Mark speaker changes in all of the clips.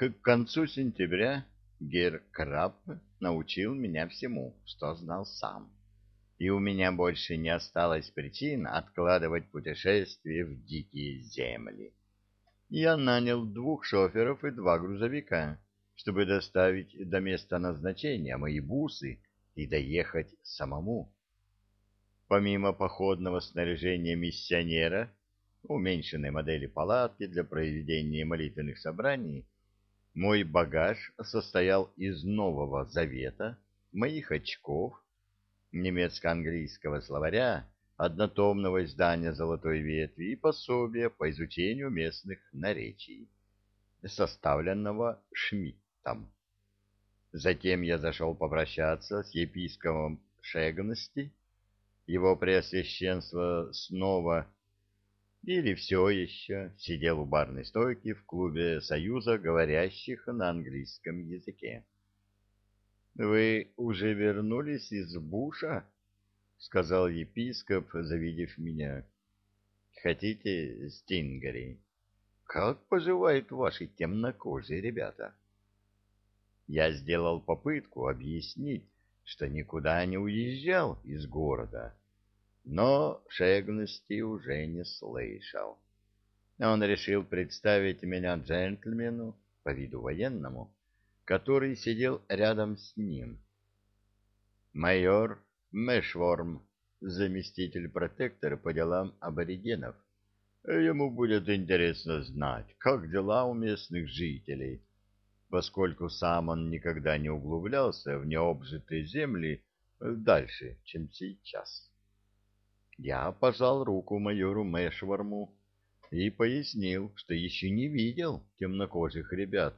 Speaker 1: К концу сентября Гер Краб научил меня всему, что знал сам, и у меня больше не осталось причин откладывать путешествие в дикие земли. Я нанял двух шоферов и два грузовика, чтобы доставить до места назначения мои бусы и доехать самому. Помимо походного снаряжения миссионера, уменьшенной модели палатки для проведения молитвенных собраний, мой багаж состоял из Нового Завета, моих очков, немецко-английского словаря, однотомного издания «Золотой ветви» и пособия по изучению местных наречий, составленного Шмидтом. Затем я зашел попрощаться с епископом Шегности, его преосвященство снова или все еще сидел у барной стойки в клубе Союза говорящих на английском языке. — Вы уже вернулись из Буша? — сказал епископ, завидев меня. — Хотите стингери? Как поживают ваши темнокожие ребята? Я сделал попытку объяснить, что никуда не уезжал из города, но шегности уже не слышал. Он решил представить меня джентльмену, по виду военному, который сидел рядом с ним. Майор Мэшворм, заместитель протектора по делам аборигенов. Ему будет интересно знать, как дела у местных жителей, поскольку сам он никогда не углублялся в необжитые земли дальше, чем сейчас. Я пожал руку майору Мэшварму и пояснил, что еще не видел темнокожих ребят,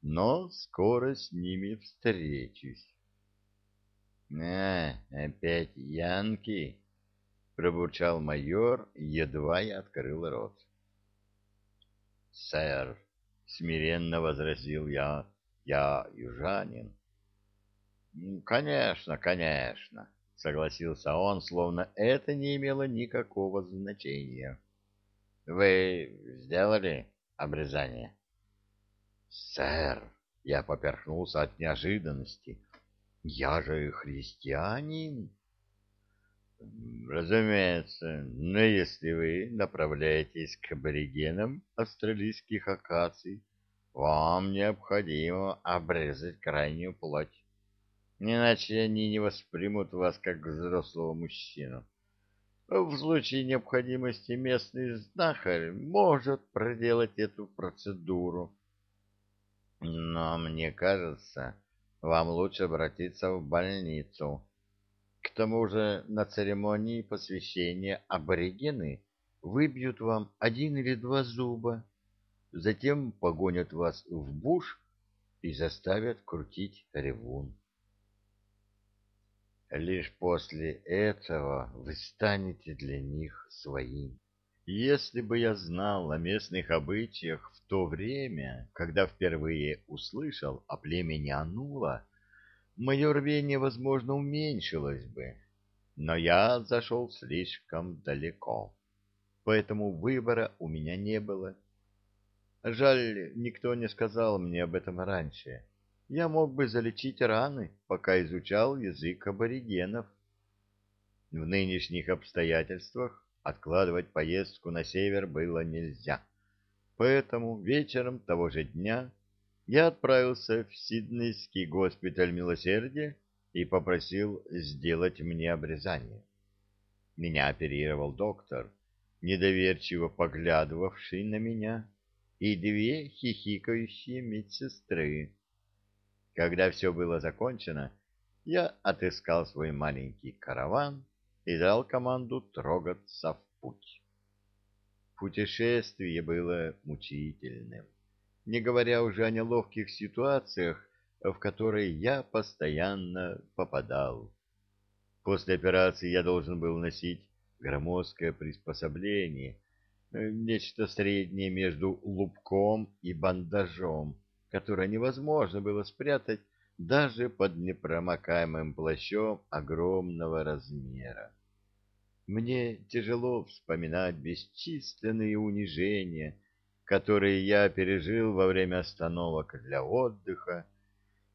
Speaker 1: но скоро с ними встречусь. — А, опять янки! — пробурчал майор, едва я открыл рот. — Сэр, — смиренно возразил я, — я южанин. — Конечно, конечно, согласился он, словно это не имело никакого значения. Вы сделали обрезание? Сэр, я поперхнулся от неожиданности. Я же христианин. Разумеется, но если вы направляетесь к аборигенам австралийских акаций, вам необходимо обрезать крайнюю плоть иначе они не воспримут вас как взрослого мужчину. В случае необходимости местный знахарь может проделать эту процедуру. Но мне кажется, вам лучше обратиться в больницу. К тому же на церемонии посвящения аборигены выбьют вам один или два зуба, затем погонят вас в буш и заставят крутить ревун. Лишь после этого вы станете для них своим. Если бы я знал о местных обычаях в то время, когда впервые услышал о племени Анула, мое рвение, возможно, уменьшилось бы. Но я зашел слишком далеко, поэтому выбора у меня не было. Жаль, никто не сказал мне об этом раньше я мог бы залечить раны, пока изучал язык аборигенов. В нынешних обстоятельствах откладывать поездку на север было нельзя, поэтому вечером того же дня я отправился в Сиднейский госпиталь милосердия и попросил сделать мне обрезание. Меня оперировал доктор, недоверчиво поглядывавший на меня, и две хихикающие медсестры. Когда все было закончено, я отыскал свой маленький караван и дал команду трогаться в путь. Путешествие было мучительным, не говоря уже о неловких ситуациях, в которые я постоянно попадал. После операции я должен был носить громоздкое приспособление, нечто среднее между лупком и бандажом, которое невозможно было спрятать даже под непромокаемым плащом огромного размера. Мне тяжело вспоминать бесчисленные унижения, которые я пережил во время остановок для отдыха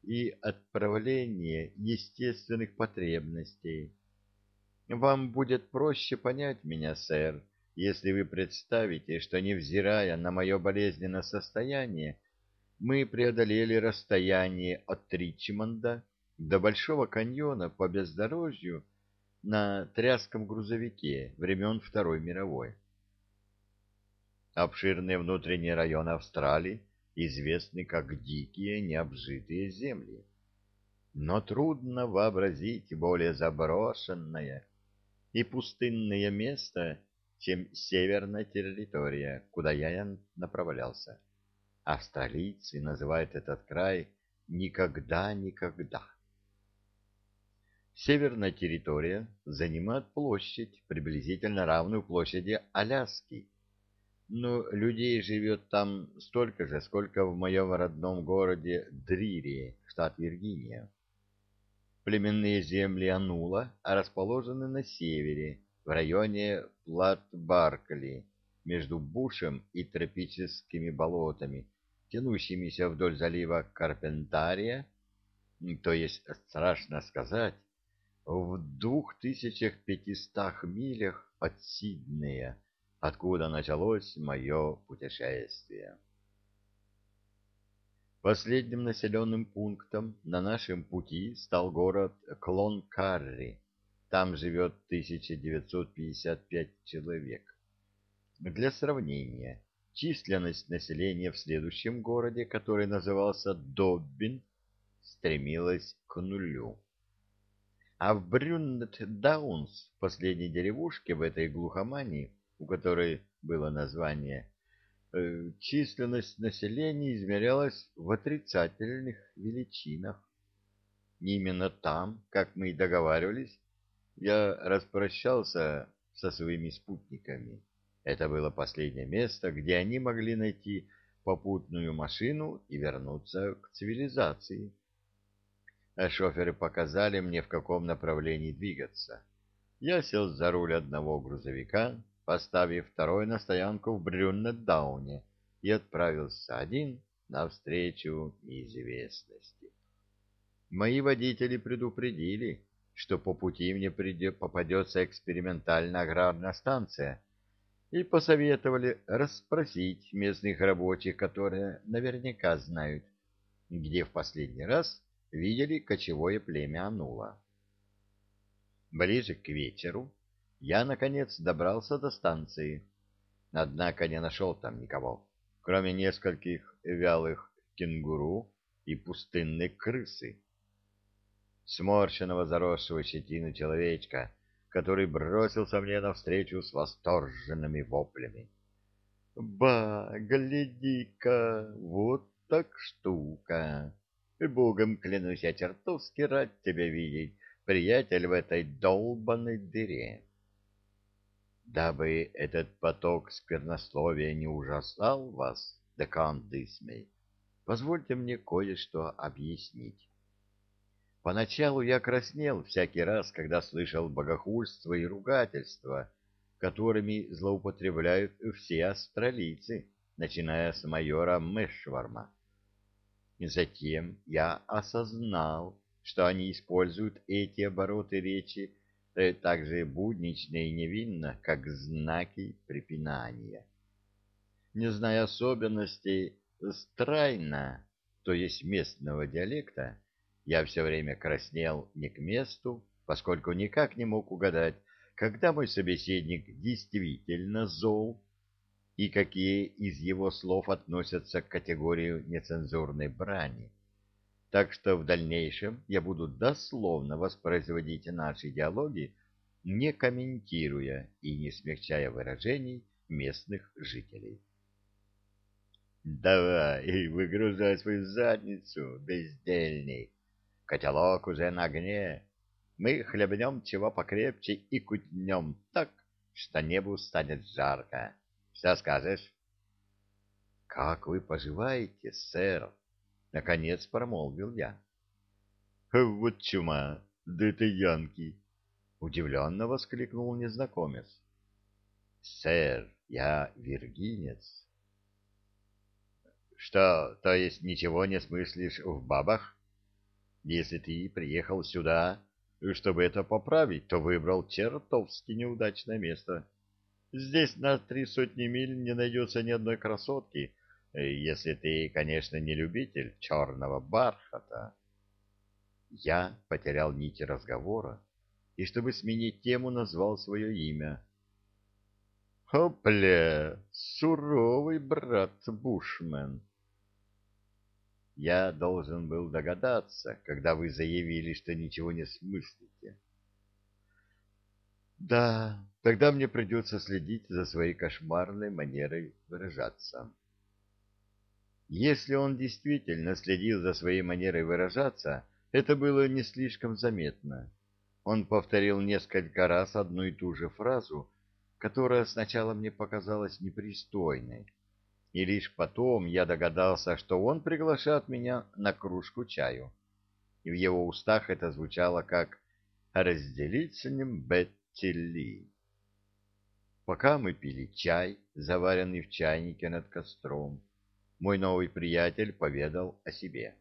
Speaker 1: и отправления естественных потребностей. Вам будет проще понять меня, сэр, если вы представите, что, невзирая на мое болезненное состояние, мы преодолели расстояние от Ричмонда до Большого каньона по бездорожью на тряском грузовике времен Второй мировой. Обширные внутренние районы Австралии известны как дикие необжитые земли. Но трудно вообразить более заброшенное и пустынное место, чем северная территория, куда я направлялся. Австралийцы называют этот край «никогда-никогда». Северная территория занимает площадь, приблизительно равную площади Аляски. Но людей живет там столько же, сколько в моем родном городе Дрири, штат Виргиния. Племенные земли Анула расположены на севере, в районе Плат-Баркли, между Бушем и тропическими болотами, тянущимися вдоль залива Карпентария, то есть, страшно сказать, в двух тысячах пятистах милях от Сиднея, откуда началось мое путешествие. Последним населенным пунктом на нашем пути стал город Клон-Карри. Там живет 1955 человек. Для сравнения, численность населения в следующем городе, который назывался Доббин, стремилась к нулю. А в Брюннет-Даунс, последней деревушке в этой глухомании, у которой было название, э, численность населения измерялась в отрицательных величинах. Именно там, как мы и договаривались, я распрощался со своими спутниками. Это было последнее место, где они могли найти попутную машину и вернуться к цивилизации. А шоферы показали мне, в каком направлении двигаться. Я сел за руль одного грузовика, поставив второй на стоянку в Брюннет-Дауне, и отправился один навстречу неизвестности. Мои водители предупредили, что по пути мне попадется экспериментальная аграрная станция, и посоветовали расспросить местных рабочих, которые наверняка знают, где в последний раз видели кочевое племя Анула. Ближе к вечеру я, наконец, добрался до станции, однако не нашел там никого, кроме нескольких вялых кенгуру и пустынной крысы. Сморщенного заросшего щетину человечка, который бросился мне навстречу с восторженными воплями. «Ба, гляди-ка, вот так штука!» Богом клянусь, я чертовски рад тебя видеть, приятель, в этой долбанной дыре. Дабы этот поток сквернословия не ужасал вас, декан Дисмей, позвольте мне кое-что объяснить. Поначалу я краснел всякий раз, когда слышал богохульство и ругательства, которыми злоупотребляют все австралийцы, начиная с майора Мэшварма. И затем я осознал, что они используют эти обороты речи э, так же буднично и невинно, как знаки препинания. Не зная особенностей страйна, то есть местного диалекта, я все время краснел не к месту, поскольку никак не мог угадать, когда мой собеседник действительно зол, и какие из его слов относятся к категории нецензурной брани. Так что в дальнейшем я буду дословно воспроизводить наши диалоги, не комментируя и не смягчая выражений местных жителей. «Давай, выгружай свою задницу, бездельник. Котелок уже на огне. Мы хлебнем чего покрепче и кутнем так, что небу станет жарко». Что скажешь? — Как вы поживаете, сэр? — наконец промолвил я. — Вот чума, да это Янки! — удивленно воскликнул незнакомец. — Сэр, я виргинец. Что, то есть ничего не смыслишь в бабах? Если ты приехал сюда, чтобы это поправить, то выбрал чертовски неудачное место. Здесь на три сотни миль не найдется ни одной красотки, если ты, конечно, не любитель черного бархата. Я потерял нити разговора и, чтобы сменить тему, назвал свое имя. «Хопля! Суровый брат Бушмен!» Я должен был догадаться, когда вы заявили, что ничего не смыслите. Да, тогда мне придется следить за своей кошмарной манерой выражаться. Если он действительно следил за своей манерой выражаться, это было не слишком заметно. Он повторил несколько раз одну и ту же фразу, которая сначала мне показалась непристойной, и лишь потом я догадался, что он приглашает меня на кружку чаю. И в его устах это звучало как «разделить с ним Бетти Ли». Пока мы пили чай, заваренный в чайнике над костром, мой новый приятель поведал о себе.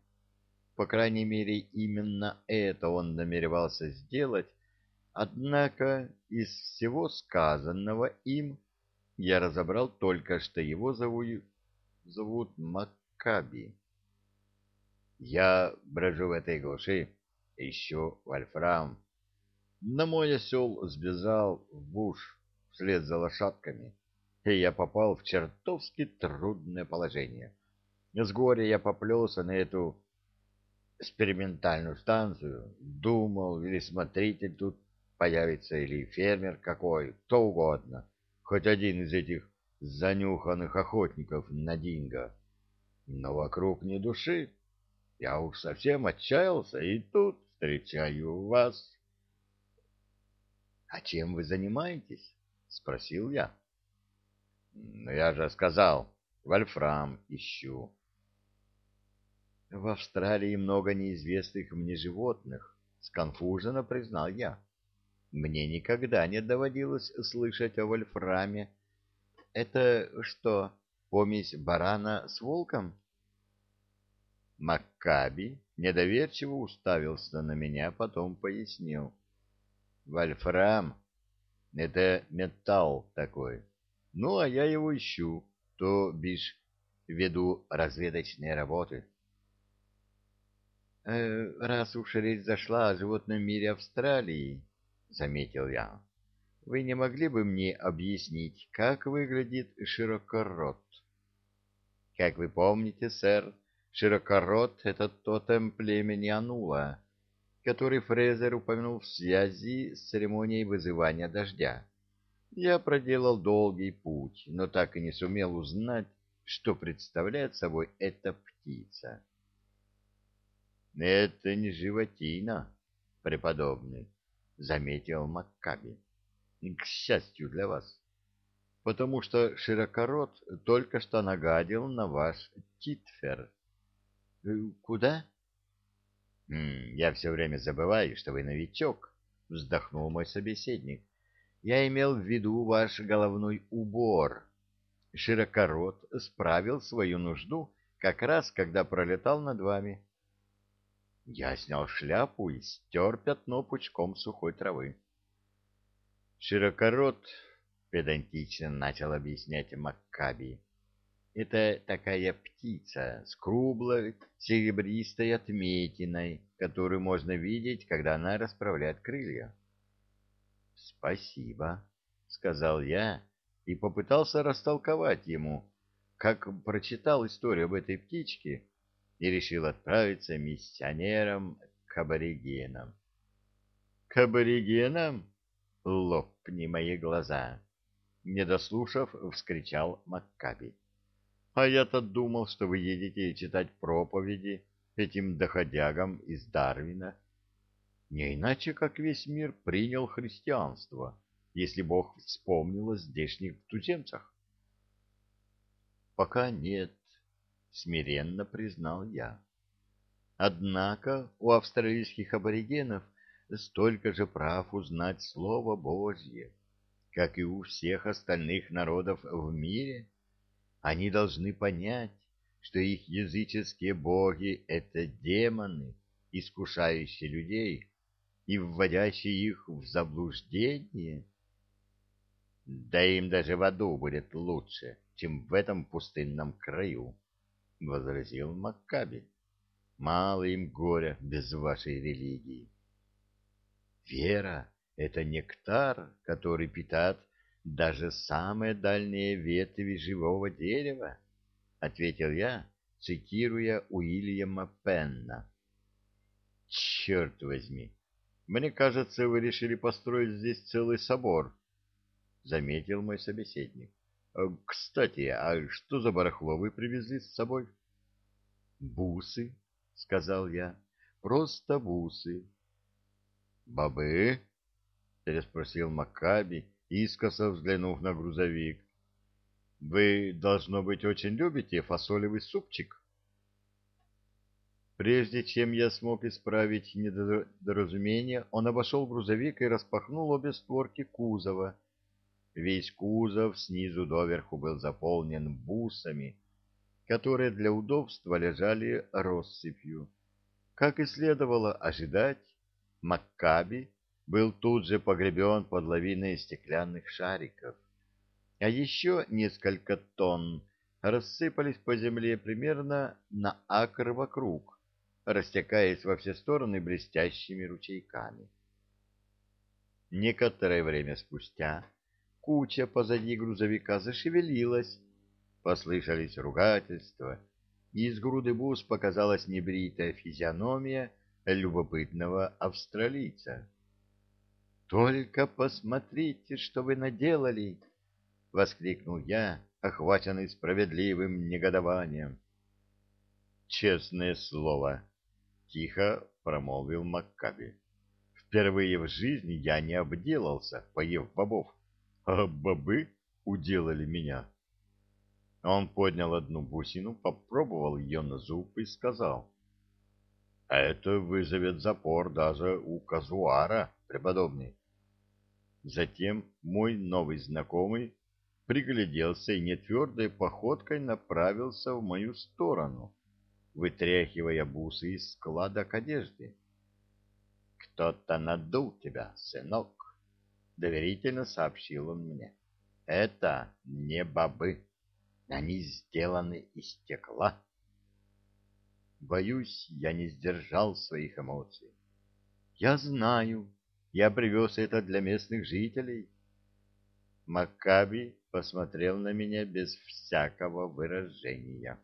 Speaker 1: По крайней мере, именно это он намеревался сделать, однако из всего сказанного им я разобрал только, что его зовут, зовут Маккаби. Я брожу в этой глуши, ищу вольфрам. На мой осел сбежал в буш вслед за лошадками, и я попал в чертовски трудное положение. С горя я поплелся на эту экспериментальную станцию, думал, или смотритель тут появится, или фермер какой, кто угодно хоть один из этих занюханных охотников на динго. Но вокруг ни души. Я уж совсем отчаялся, и тут встречаю вас. — А чем вы занимаетесь? — спросил я. — Ну, я же сказал, вольфрам ищу. — В Австралии много неизвестных мне животных, — сконфуженно признал я. Мне никогда не доводилось слышать о вольфраме. Это что, помесь барана с волком? Маккаби недоверчиво уставился на меня, потом пояснил. Вольфрам — это металл такой. Ну, а я его ищу, то бишь веду разведочные работы. Э, раз уж речь зашла о животном мире Австралии, — заметил я. — Вы не могли бы мне объяснить, как выглядит широкорот? — Как вы помните, сэр, широкорот — это тотем племени Анула, который Фрезер упомянул в связи с церемонией вызывания дождя. Я проделал долгий путь, но так и не сумел узнать, что представляет собой эта птица. — Это не животина, преподобный. — заметил Маккаби. — К счастью для вас. Потому что Широкорот только что нагадил на ваш Титфер. Э, — Куда? — Я все время забываю, что вы новичок, — вздохнул мой собеседник. — Я имел в виду ваш головной убор. Широкорот справил свою нужду как раз, когда пролетал над вами. — я снял шляпу и стер пятно пучком сухой травы. Широкорот, педантично начал объяснять Маккаби. Это такая птица с круглой серебристой отметиной, которую можно видеть, когда она расправляет крылья. «Спасибо», — сказал я и попытался растолковать ему, как прочитал историю об этой птичке и решил отправиться миссионером к аборигенам. — К аборигенам? Лопни мои глаза! Не дослушав, вскричал Маккаби. — А я-то думал, что вы едете читать проповеди этим доходягам из Дарвина. Не иначе, как весь мир принял христианство, если Бог вспомнил о здешних туземцах. — Пока нет, смиренно признал я. Однако у австралийских аборигенов столько же прав узнать Слово Божье, как и у всех остальных народов в мире. Они должны понять, что их языческие боги — это демоны, искушающие людей и вводящие их в заблуждение. Да им даже в аду будет лучше, чем в этом пустынном краю, — возразил Маккаби. Мало им горя без вашей религии. Вера — это нектар, который питает даже самые дальние ветви живого дерева, — ответил я, цитируя Уильяма Пенна. — Черт возьми! Мне кажется, вы решили построить здесь целый собор, — заметил мой собеседник. — Кстати, а что за барахло вы привезли с собой? — Бусы, — сказал я, — просто бусы. — Бобы? — переспросил Маккаби, искоса взглянув на грузовик. Вы, должно быть, очень любите фасолевый супчик? Прежде чем я смог исправить недоразумение, он обошел грузовик и распахнул обе створки кузова. Весь кузов снизу доверху был заполнен бусами, которые для удобства лежали россыпью. Как и следовало ожидать, Маккаби был тут же погребен под лавиной стеклянных шариков а еще несколько тонн рассыпались по земле примерно на акр вокруг, растекаясь во все стороны блестящими ручейками. Некоторое время спустя куча позади грузовика зашевелилась, послышались ругательства, и из груды бус показалась небритая физиономия любопытного австралийца. «Только посмотрите, что вы наделали!» — воскликнул я, охваченный справедливым негодованием. «Честное слово!» — тихо промолвил Маккаби. «Впервые в жизни я не обделался, поев бобов, а бобы уделали меня». Он поднял одну бусину, попробовал ее на зуб и сказал. «А это вызовет запор даже у казуара, преподобный». Затем мой новый знакомый пригляделся и нетвердой походкой направился в мою сторону, вытряхивая бусы из складок одежды. «Кто-то надул тебя, сынок», — доверительно сообщил он мне. «Это не бобы. Они сделаны из стекла». Боюсь, я не сдержал своих эмоций. «Я знаю, я привез это для местных жителей». Маккаби посмотрел на меня без всякого выражения.